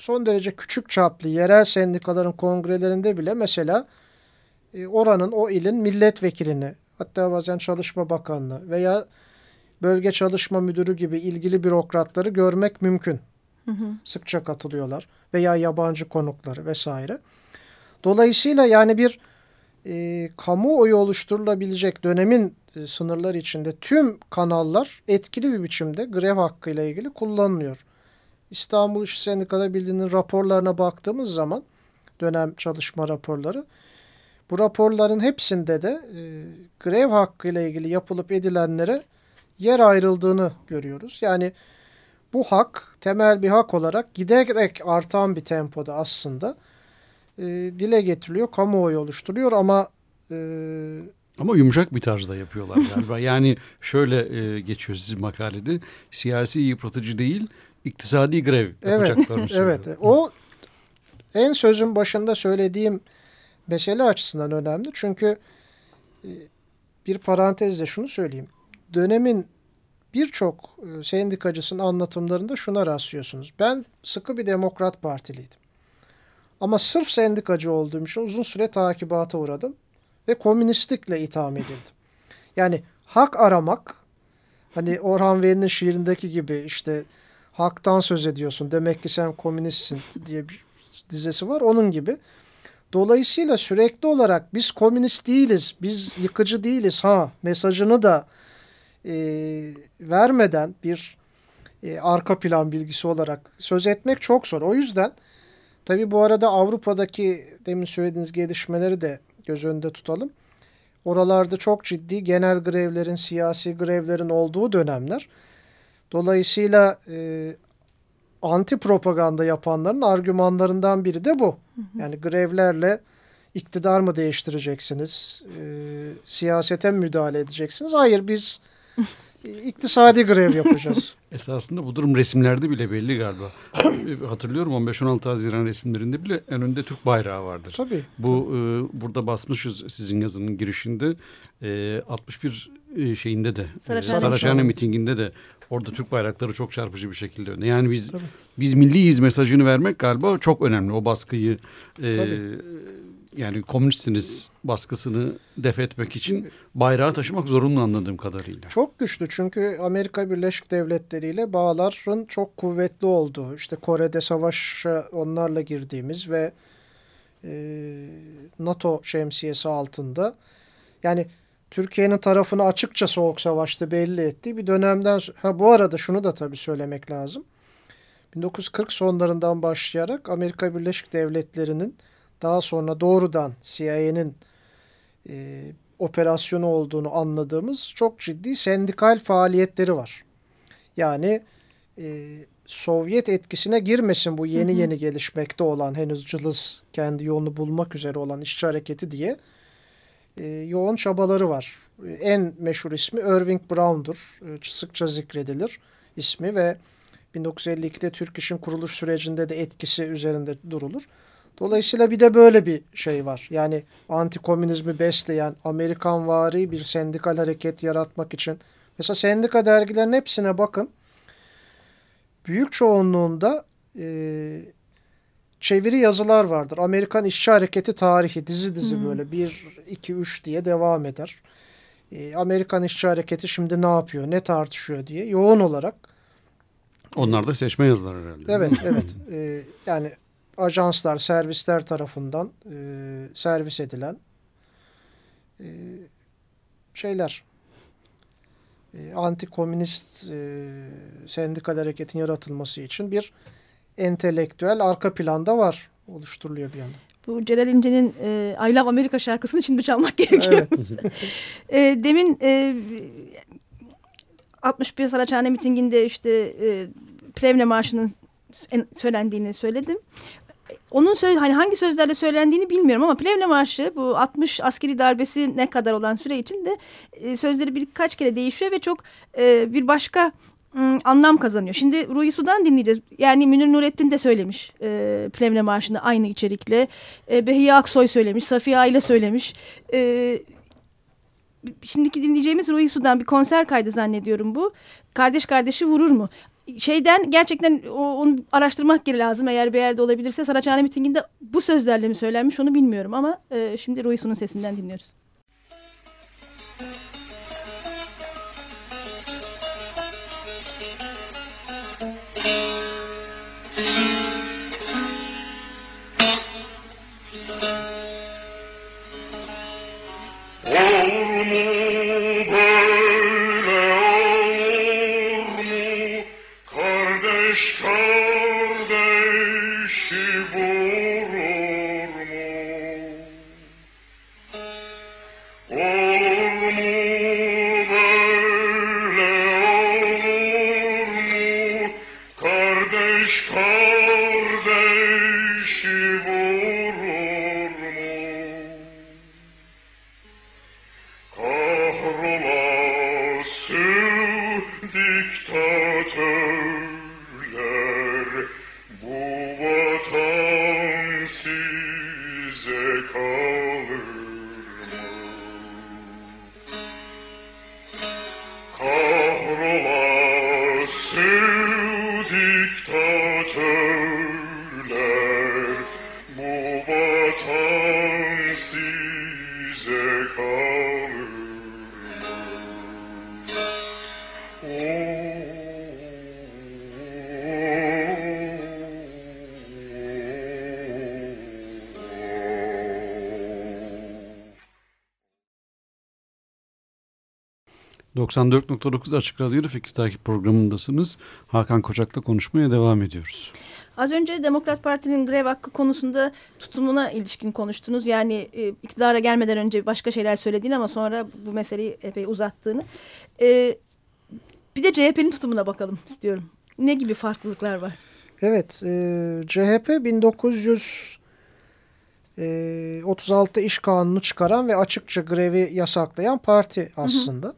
son derece küçük çaplı yerel sendikaların kongrelerinde bile mesela e, oranın o ilin milletvekilini hatta bazen çalışma bakanlığı veya bölge çalışma müdürü gibi ilgili bürokratları görmek mümkün Hı hı. sıkça katılıyorlar veya yabancı konukları vesaire. Dolayısıyla yani bir e, kamuoyu oluşturulabilecek dönemin e, sınırları içinde tüm kanallar etkili bir biçimde grev hakkıyla ilgili kullanılıyor. İstanbul İşçi Sendikada Birliği'nin raporlarına baktığımız zaman dönem çalışma raporları bu raporların hepsinde de e, grev hakkıyla ilgili yapılıp edilenlere yer ayrıldığını görüyoruz. Yani bu hak temel bir hak olarak giderek artan bir tempoda aslında e, dile getiriliyor, kamuoyu oluşturuyor ama e, Ama yumuşak bir tarzda yapıyorlar galiba. yani şöyle e, geçiyor sizin makalede. Siyasi yıpratıcı değil, iktisadi grev Evet, yapacaklarını söylüyor. evet o en sözün başında söylediğim mesele açısından önemli. Çünkü e, bir parantezle şunu söyleyeyim. Dönemin birçok e, sendikacısının anlatımlarında şuna rastlıyorsunuz. Ben sıkı bir Demokrat Partiliydim. Ama sırf sendikacı olduğum için uzun süre takibata uğradım ve komünistlikle itham edildim. Yani hak aramak hani Orhan Veli'nin şiirindeki gibi işte haktan söz ediyorsun demek ki sen komünistsin diye bir dizesi var onun gibi. Dolayısıyla sürekli olarak biz komünist değiliz, biz yıkıcı değiliz ha mesajını da e, vermeden bir e, arka plan bilgisi olarak söz etmek çok zor. O yüzden tabi bu arada Avrupa'daki demin söylediğiniz gelişmeleri de göz önünde tutalım. Oralarda çok ciddi genel grevlerin, siyasi grevlerin olduğu dönemler. Dolayısıyla e, anti propaganda yapanların argümanlarından biri de bu. Yani grevlerle iktidar mı değiştireceksiniz? E, siyasete mi müdahale edeceksiniz? Hayır biz iktisadi grev yapacağız. Esasında bu durum resimlerde bile belli galiba. Hatırlıyorum 15-16 Haziran resimlerinde bile en önde Türk bayrağı vardır. Tabii. Bu e, burada basmışız sizin yazının girişinde. E, 61 e, şeyinde de Saraçhane e, Saraçhane mitinginde. mitinginde de orada Türk bayrakları çok çarpıcı bir şekilde önde. Yani biz Tabii. biz milliyiz mesajını vermek galiba çok önemli. O baskıyı e, Tabii. yani komünistsiniz baskısını def etmek için bayrağı taşımak zorunlu anladığım kadarıyla. Çok güçlü çünkü Amerika Birleşik Devletleri ile bağların çok kuvvetli olduğu, işte Kore'de savaşa onlarla girdiğimiz ve e, NATO şemsiyesi altında yani Türkiye'nin tarafını açıkça soğuk savaşta belli ettiği bir dönemden ha bu arada şunu da tabii söylemek lazım. 1940 sonlarından başlayarak Amerika Birleşik Devletleri'nin daha sonra doğrudan CIA'nin e, operasyonu olduğunu anladığımız çok ciddi sendikal faaliyetleri var. Yani e, Sovyet etkisine girmesin bu yeni yeni gelişmekte olan henüz cılız kendi yolunu bulmak üzere olan işçi hareketi diye e, yoğun çabaları var. E, en meşhur ismi Irving Brown'dur. E, sıkça zikredilir ismi ve 1952'de Türk İş'in kuruluş sürecinde de etkisi üzerinde durulur. Dolayısıyla bir de böyle bir şey var. Yani antikomünizmi besleyen Amerikan vari bir sendikal hareket yaratmak için. Mesela sendika dergilerin hepsine bakın. Büyük çoğunluğunda e, çeviri yazılar vardır. Amerikan İşçi Hareketi tarihi dizi dizi hmm. böyle 1, 2, 3 diye devam eder. E, Amerikan İşçi Hareketi şimdi ne yapıyor, ne tartışıyor diye yoğun olarak. Onlar da seçme yazılar herhalde. Evet, evet. E, yani ajanslar, servisler tarafından e, servis edilen e, şeyler. E, anti-komünist e, sendikal hareketin yaratılması için bir entelektüel arka planda var. Oluşturuluyor bir yandan. Bu Celal İnce'nin e, I Love America şarkısını şimdi çalmak gerekiyor. Evet. e, demin e, 61 Saraçhane mitinginde işte e, Plevne Marşı'nın söylendiğini söyledim onun söz hani hangi sözlerle söylendiğini bilmiyorum ama Plevne Marşı bu 60 askeri darbesi ne kadar olan süre içinde e, sözleri birkaç kere değişiyor ve çok e, bir başka anlam kazanıyor. Şimdi Ruhi Sudan dinleyeceğiz. Yani Münir Nurettin de söylemiş e, Plevne Marşı'nı aynı içerikle. E, Behiye Aksoy söylemiş, Safiye Aile söylemiş. E, şimdiki dinleyeceğimiz Ruhi Sudan bir konser kaydı zannediyorum bu. Kardeş kardeşi vurur mu? şeyden gerçekten onu araştırmak geri lazım eğer bir yerde olabilirse. Saraçhane mitinginde bu sözlerle mi söylenmiş onu bilmiyorum ama e, şimdi Ruisu'nun sesinden dinliyoruz. ...94.9 Açık Radyo'da Fikir Takip programındasınız. Hakan Koçak'la konuşmaya devam ediyoruz. Az önce Demokrat Parti'nin grev hakkı konusunda tutumuna ilişkin konuştunuz. Yani e, iktidara gelmeden önce başka şeyler söylediğini ama sonra bu meseleyi epey uzattığını. E, bir de CHP'nin tutumuna bakalım istiyorum. Ne gibi farklılıklar var? Evet, e, CHP 1936 e, iş kanunu çıkaran ve açıkça grevi yasaklayan parti aslında. Hı hı.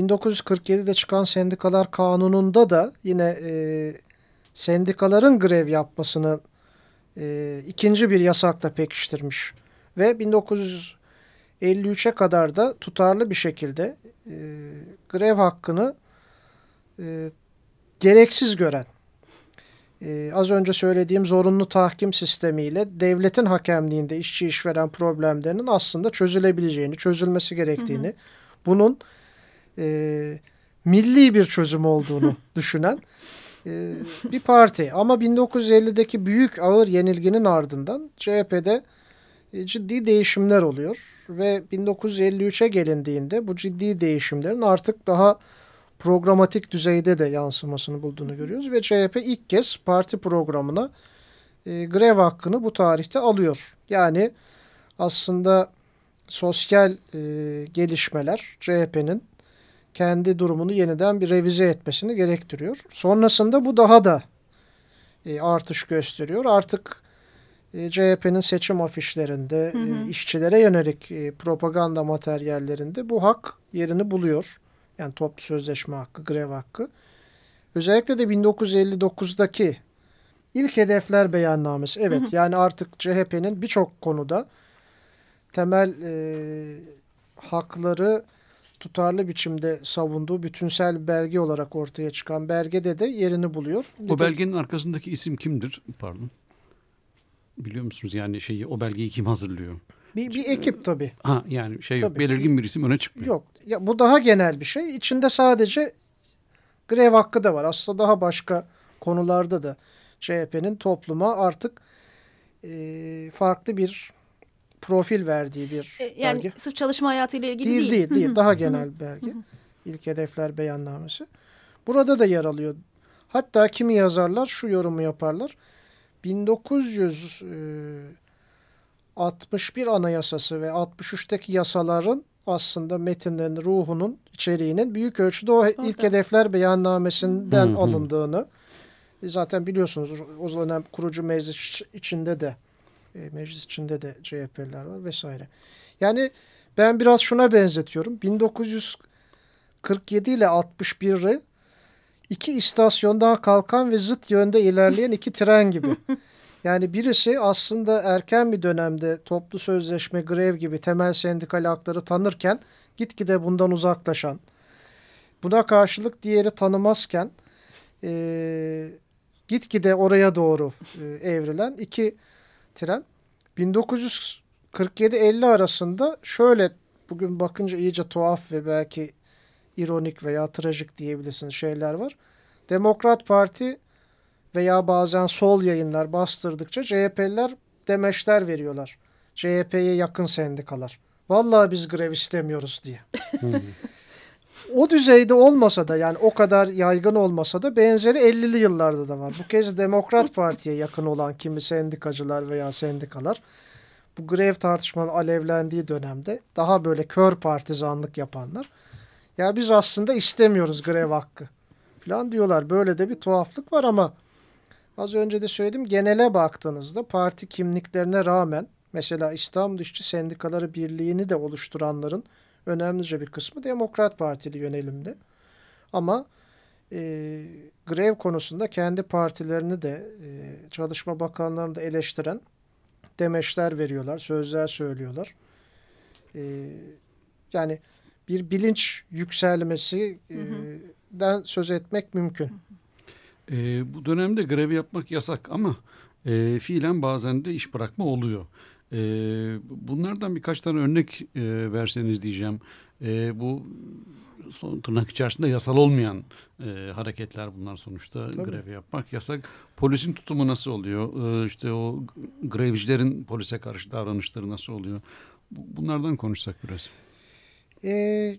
1947'de çıkan sendikalar kanununda da yine e, sendikaların grev yapmasını e, ikinci bir yasakla pekiştirmiş. Ve 1953'e kadar da tutarlı bir şekilde e, grev hakkını e, gereksiz gören e, az önce söylediğim zorunlu tahkim sistemiyle devletin hakemliğinde işçi işveren problemlerinin aslında çözülebileceğini, çözülmesi gerektiğini, bunun e, milli bir çözüm olduğunu düşünen e, bir parti. Ama 1950'deki büyük ağır yenilginin ardından CHP'de e, ciddi değişimler oluyor ve 1953'e gelindiğinde bu ciddi değişimlerin artık daha programatik düzeyde de yansımasını bulduğunu görüyoruz ve CHP ilk kez parti programına e, grev hakkını bu tarihte alıyor. Yani aslında sosyal e, gelişmeler CHP'nin kendi durumunu yeniden bir revize etmesini gerektiriyor. Sonrasında bu daha da e, artış gösteriyor. Artık e, CHP'nin seçim afişlerinde, hı hı. E, işçilere yönelik e, propaganda materyallerinde bu hak yerini buluyor. Yani toplu sözleşme hakkı, grev hakkı. Özellikle de 1959'daki ilk hedefler beyannamesi. Evet hı hı. yani artık CHP'nin birçok konuda temel e, hakları tutarlı biçimde savunduğu bütünsel belge olarak ortaya çıkan belgede de yerini buluyor. O belgenin arkasındaki isim kimdir? Pardon. Biliyor musunuz yani şeyi o belgeyi kim hazırlıyor? Bir, bir ekip tabii. Ha yani şey tabii. belirgin bir isim öne çıkmıyor. Yok. Ya bu daha genel bir şey. İçinde sadece grev hakkı da var. Aslında daha başka konularda da CHP'nin topluma artık e, farklı bir profil verdiği bir e, yani belge. sırf çalışma hayatıyla ilgili değil. Değil, değil. Daha genel belge. İlk hedefler beyannamesi. Burada da yer alıyor. Hatta kimi yazarlar şu yorumu yaparlar. 1961 e, anayasası ve 63'teki yasaların aslında metinlerin, ruhunun, içeriğinin büyük ölçüde o Orada. ilk hedefler beyannamesinden hı hı. alındığını e, zaten biliyorsunuz o dönem kurucu meclis içinde de e, meclis içinde de CHP'liler var vesaire. Yani ben biraz şuna benzetiyorum. 1947 ile 61'i iki istasyondan kalkan ve zıt yönde ilerleyen iki tren gibi. Yani birisi aslında erken bir dönemde toplu sözleşme, grev gibi temel sendikal hakları tanırken gitgide bundan uzaklaşan. Buna karşılık diğeri tanımazken e, gitgide oraya doğru e, evrilen iki tren 1947-50 arasında şöyle bugün bakınca iyice tuhaf ve belki ironik veya trajik diyebilirsiniz şeyler var. Demokrat Parti veya bazen sol yayınlar bastırdıkça CHP'liler demeçler veriyorlar. CHP'ye yakın sendikalar. Vallahi biz grev istemiyoruz diye. o düzeyde olmasa da yani o kadar yaygın olmasa da benzeri 50'li yıllarda da var. Bu kez Demokrat Parti'ye yakın olan kimi sendikacılar veya sendikalar bu grev tartışmanın alevlendiği dönemde daha böyle kör partizanlık yapanlar ya biz aslında istemiyoruz grev hakkı falan diyorlar. Böyle de bir tuhaflık var ama az önce de söyledim genele baktığınızda parti kimliklerine rağmen mesela İstanbul İşçi Sendikaları Birliği'ni de oluşturanların önemlice bir kısmı Demokrat Partili yönelimde. Ama e, grev konusunda kendi partilerini de e, Çalışma Bakanlarını da eleştiren demeçler veriyorlar, sözler söylüyorlar. E, yani bir bilinç yükselmesinden söz etmek mümkün. E, bu dönemde grev yapmak yasak ama e, fiilen bazen de iş bırakma oluyor. E, bunlardan birkaç tane örnek e, verseniz diyeceğim. E, bu son tırnak içerisinde yasal olmayan e, hareketler bunlar sonuçta Tabii. grev yapmak yasak. Polisin tutumu nasıl oluyor? E, işte o grevcilerin polise karşı davranışları nasıl oluyor? Bunlardan konuşsak biraz. E,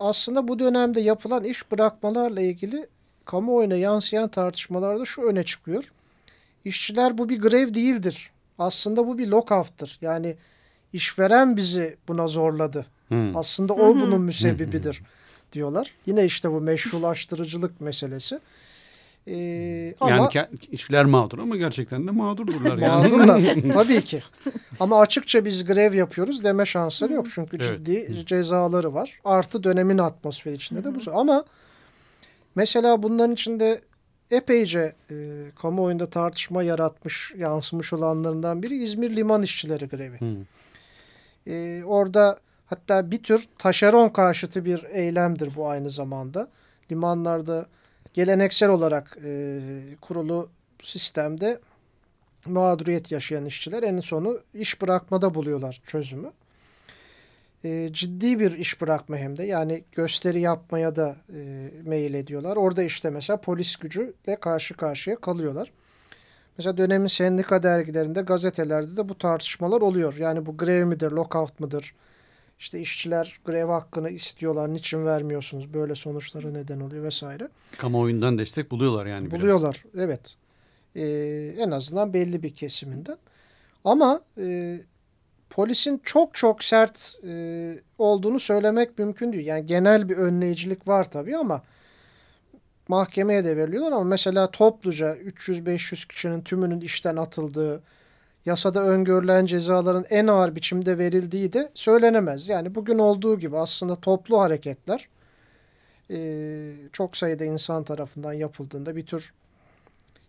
aslında bu dönemde yapılan iş bırakmalarla ilgili kamuoyuna yansıyan tartışmalarda şu öne çıkıyor. İşçiler bu bir grev değildir aslında bu bir lockout'tır. Yani işveren bizi buna zorladı. Hmm. Aslında o bunun müsebbibidir diyorlar. Yine işte bu meşrulaştırıcılık meselesi. Ee, ama, yani işçiler mağdur ama gerçekten de mağdurdurlar. Yani. Mağdurlar tabii ki. Ama açıkça biz grev yapıyoruz deme şansları yok. Çünkü evet. ciddi cezaları var. Artı dönemin atmosferi içinde de bu. Ama mesela bunların içinde epeyce e, kamuoyunda tartışma yaratmış, yansımış olanlarından biri İzmir Liman İşçileri Grevi. Hmm. E, orada hatta bir tür taşeron karşıtı bir eylemdir bu aynı zamanda. Limanlarda geleneksel olarak e, kurulu sistemde mağduriyet yaşayan işçiler en sonu iş bırakmada buluyorlar çözümü. E, ciddi bir iş bırakma hem de yani gösteri yapmaya da e, meyil ediyorlar. Orada işte mesela polis gücüyle karşı karşıya kalıyorlar. Mesela dönemin sendika dergilerinde, gazetelerde de bu tartışmalar oluyor. Yani bu grev midir, lockout mıdır? İşte işçiler grev hakkını istiyorlar, niçin vermiyorsunuz? Böyle sonuçlara neden oluyor vesaire. Kamuoyundan destek buluyorlar yani. biraz. Buluyorlar, evet. Ee, en azından belli bir kesiminden. Ama e, polisin çok çok sert e, olduğunu söylemek mümkün değil. Yani genel bir önleyicilik var tabii ama mahkemeye de veriliyorlar ama mesela topluca 300-500 kişinin tümünün işten atıldığı, yasada öngörülen cezaların en ağır biçimde verildiği de söylenemez. Yani bugün olduğu gibi aslında toplu hareketler e, çok sayıda insan tarafından yapıldığında bir tür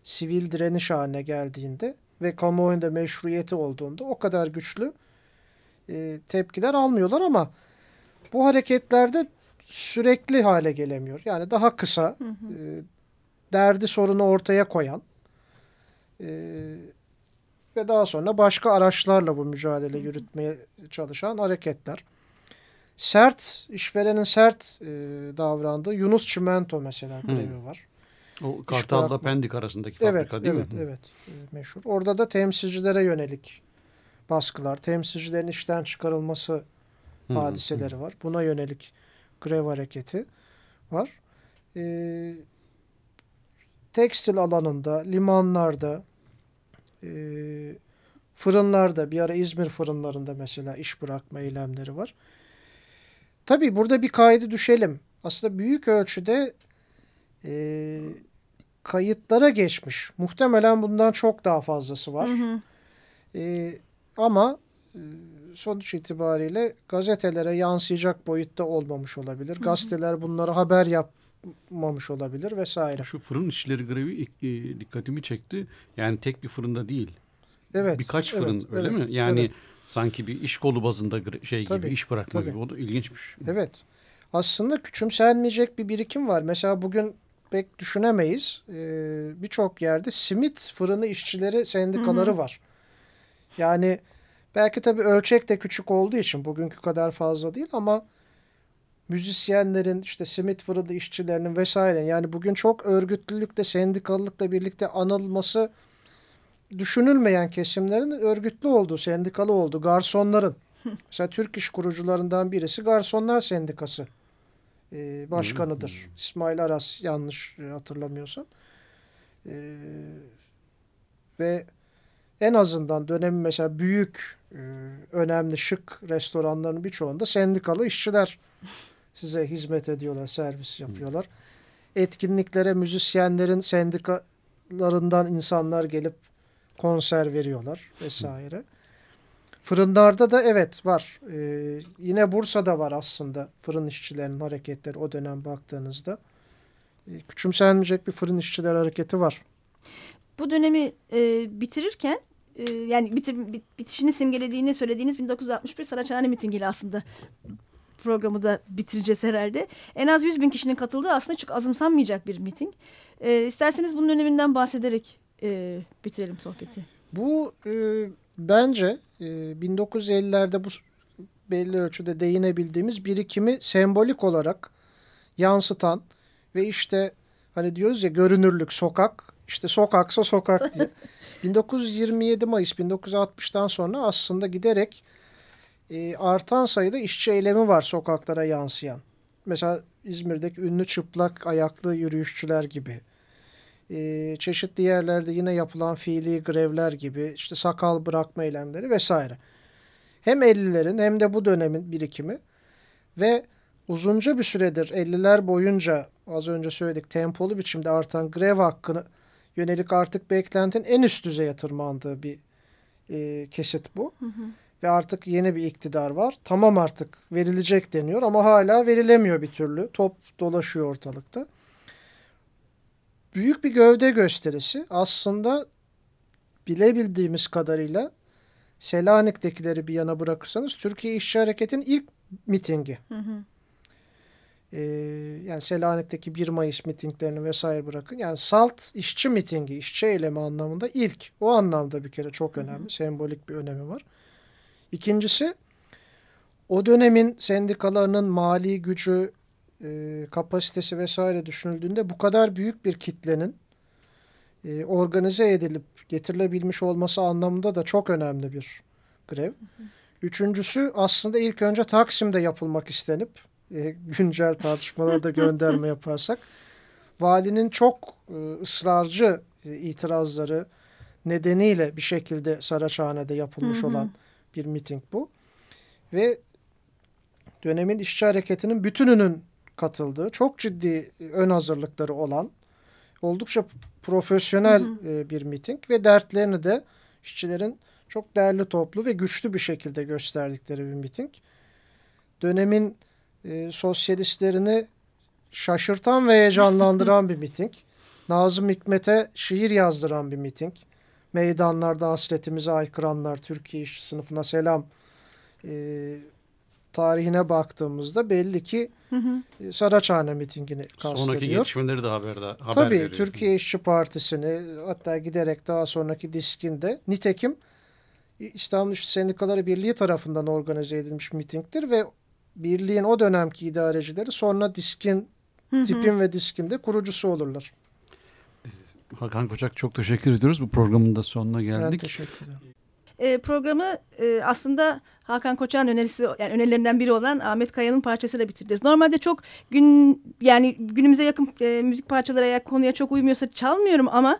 sivil direniş haline geldiğinde ve kamuoyunda meşruiyeti olduğunda o kadar güçlü e, tepkiler almıyorlar ama bu hareketlerde sürekli hale gelemiyor. Yani daha kısa e, derdi sorunu ortaya koyan e, ve daha sonra başka araçlarla bu mücadele yürütmeye çalışan hareketler. Sert, işverenin sert e, davrandığı Yunus Çimento mesela grevi var. O Kartal'la bırakma. Pendik arasındaki Evet, fabrika değil evet, mi? evet. e, meşhur. Orada da temsilcilere yönelik baskılar, temsilcilerin işten çıkarılması Hı, hadiseleri var. Buna yönelik grev hareketi var. Ee, tekstil alanında, limanlarda, e, fırınlarda, bir ara İzmir fırınlarında mesela iş bırakma eylemleri var. Tabii burada bir kaydı düşelim. Aslında büyük ölçüde e, kayıtlara geçmiş. Muhtemelen bundan çok daha fazlası var. Hı hı. E, ama e, sonuç itibariyle gazetelere yansıyacak boyutta olmamış olabilir. Gazeteler bunları haber yapmamış olabilir vesaire. Şu fırın işçileri grevi e, dikkatimi çekti. Yani tek bir fırında değil. Evet. Birkaç evet, fırın öyle evet, mi? Yani evet. sanki bir iş kolu bazında şey Tabii, gibi iş bırakma tabii. gibi. O da ilginçmiş. Evet. Aslında küçümsenmeyecek bir birikim var. Mesela bugün pek düşünemeyiz. Ee, Birçok yerde simit fırını işçileri sendikaları var. Yani belki tabii ölçek de küçük olduğu için bugünkü kadar fazla değil ama müzisyenlerin işte simit fırını işçilerinin vesaire yani bugün çok örgütlülükle sendikalılıkla birlikte anılması düşünülmeyen kesimlerin örgütlü olduğu, sendikalı olduğu, garsonların. Mesela Türk İş kurucularından birisi Garsonlar Sendikası e, başkanıdır. İsmail Aras yanlış e, hatırlamıyorsam. E, ve en azından dönemin mesela büyük, e, önemli, şık restoranların birçoğunda sendikalı işçiler size hizmet ediyorlar, servis yapıyorlar. Etkinliklere müzisyenlerin sendikalarından insanlar gelip konser veriyorlar vesaire. Fırınlarda da evet var. Ee, yine Bursa'da var aslında fırın işçilerinin hareketleri o dönem baktığınızda. Ee, küçümsenmeyecek bir fırın işçiler hareketi var. Bu dönemi e, bitirirken e, yani bitir, bit- bitişini simgelediğini söylediğiniz 1961 Saraçhane mitingiyle aslında programı da bitireceğiz herhalde. En az 100 bin kişinin katıldığı aslında çok azımsanmayacak bir miting. E, isterseniz bunun öneminden bahsederek e, bitirelim sohbeti. Bu e, bence e, 1950'lerde bu belli ölçüde değinebildiğimiz birikimi sembolik olarak yansıtan ve işte hani diyoruz ya görünürlük sokak işte sokaksa sokak diye. 1927 Mayıs 1960'tan sonra aslında giderek e, artan sayıda işçi eylemi var sokaklara yansıyan. Mesela İzmir'deki ünlü çıplak ayaklı yürüyüşçüler gibi. E, çeşitli yerlerde yine yapılan fiili grevler gibi işte sakal bırakma eylemleri vesaire. Hem 50'lerin hem de bu dönemin birikimi ve uzunca bir süredir 50'ler boyunca az önce söyledik tempolu biçimde artan grev hakkını yönelik artık beklentinin en üst düzeye tırmandığı bir e, kesit bu. Ve artık yeni bir iktidar var. Tamam artık verilecek deniyor ama hala verilemiyor bir türlü. Top dolaşıyor ortalıkta. Büyük bir gövde gösterisi aslında bilebildiğimiz kadarıyla Selanik'tekileri bir yana bırakırsanız Türkiye İşçi Hareketi'nin ilk mitingi. E, yani Selanik'teki 1 Mayıs mitinglerini vesaire bırakın. Yani salt işçi mitingi, işçi eylemi anlamında ilk. O anlamda bir kere çok önemli. Sembolik bir önemi var. İkincisi o dönemin sendikalarının mali gücü, e, kapasitesi vesaire düşünüldüğünde bu kadar büyük bir kitlenin e, organize edilip getirilebilmiş olması anlamında da çok önemli bir grev. Üçüncüsü aslında ilk önce Taksim'de yapılmak istenip e, güncel tartışmalarda gönderme yaparsak valinin çok e, ısrarcı e, itirazları nedeniyle bir şekilde Saraçhane'de yapılmış Hı hı. olan bir miting bu. Ve dönemin işçi hareketinin bütününün katıldığı, çok ciddi ön hazırlıkları olan, oldukça profesyonel e, bir miting ve dertlerini de işçilerin çok değerli toplu ve güçlü bir şekilde gösterdikleri bir miting. Dönemin e, sosyalistlerini şaşırtan ve heyecanlandıran bir miting. Nazım Hikmet'e şiir yazdıran bir miting. Meydanlarda hasretimize aykıranlar, Türkiye işçi sınıfına selam e, tarihine baktığımızda belli ki e, Saraçhane mitingini kastediyor. Sonraki gelişmeleri de haberde, haber Tabii veriyor. Türkiye İşçi Partisi'ni hatta giderek daha sonraki diskinde nitekim İstanbul İşçi Sendikaları Birliği tarafından organize edilmiş mitingdir ve birliğin o dönemki idarecileri sonra diskin tipin ve diskin de kurucusu olurlar. Hakan Koçak çok teşekkür ediyoruz. Bu programın da sonuna Ben geldik. teşekkür ederim. E, programı e, aslında Hakan Koçak'ın önerisi yani önerilerinden biri olan Ahmet Kaya'nın parçasıyla bitireceğiz. Normalde çok gün yani günümüze yakın e, müzik parçaları eğer konuya çok uymuyorsa çalmıyorum ama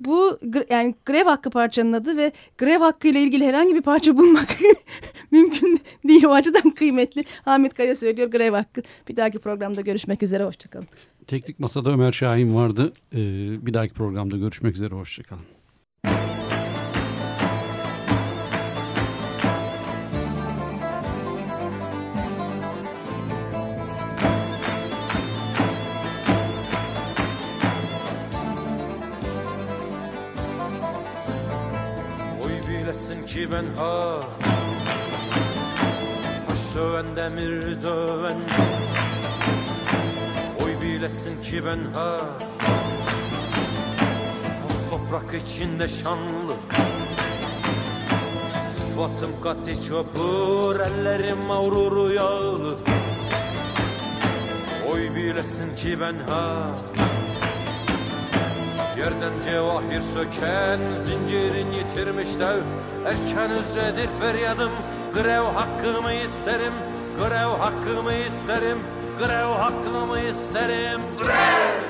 bu yani grev hakkı parçanın adı ve grev hakkı ile ilgili herhangi bir parça bulmak mümkün değil. O açıdan kıymetli. Ahmet Kaya söylüyor grev hakkı. Bir dahaki programda görüşmek üzere. Hoşçakalın. Teknik Masada Ömer Şahin vardı. Ee, bir dahaki programda görüşmek üzere. Hoşçakalın. Ben ha Baş döven demir döven. Oy bilesin ki ben ha Toz toprak içinde şanlı. Sıfatım katı çöpür Ellerim mağruru yağlı Oy bilesin ki ben ha Yerden cevahir söken zincirin yitirmiş dev. Erken üzredir feryadım grev hakkımı isterim. Grev hakkımı isterim Grev hakkımı isterim. Grev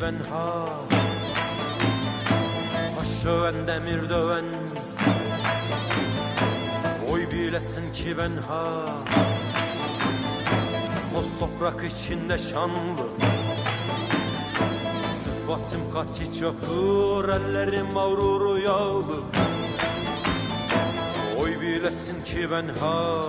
ben ha. Baş döven demir döven. Oy bilesin ki ben ha. Toz toprak içinde şanlı. Sıfatım kati çöpür Ellerim mağruru yağlı. Oy bilesin ki ben ha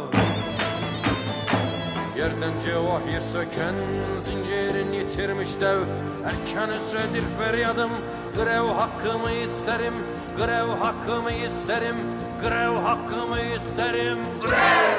Yerden cevahir söken zincirin yitirmiş dev. Erken üsredir feryadım Grev hakkımı isterim Grev hakkımı isterim Grev hakkımı isterim. Grev